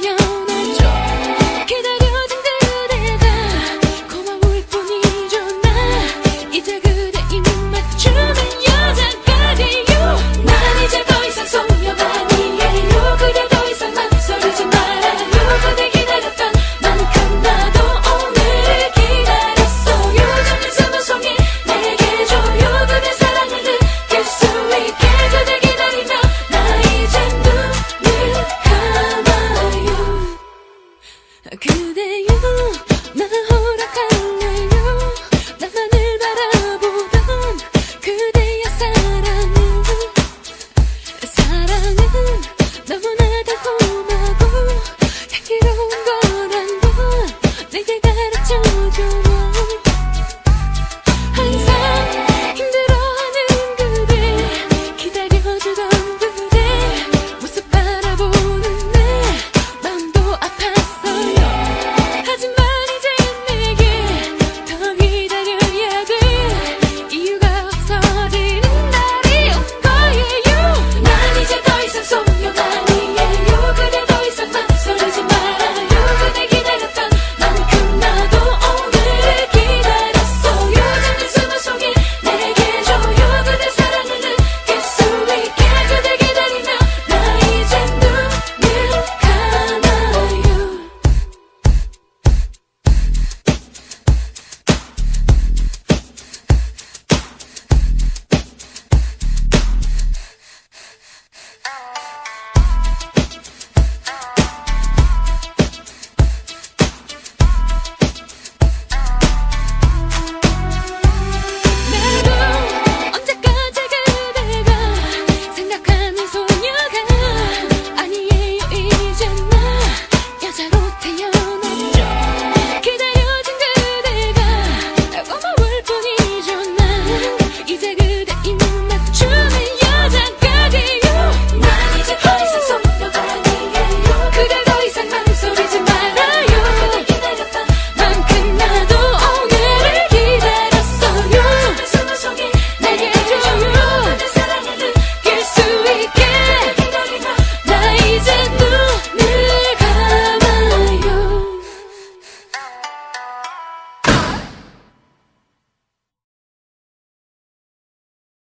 I am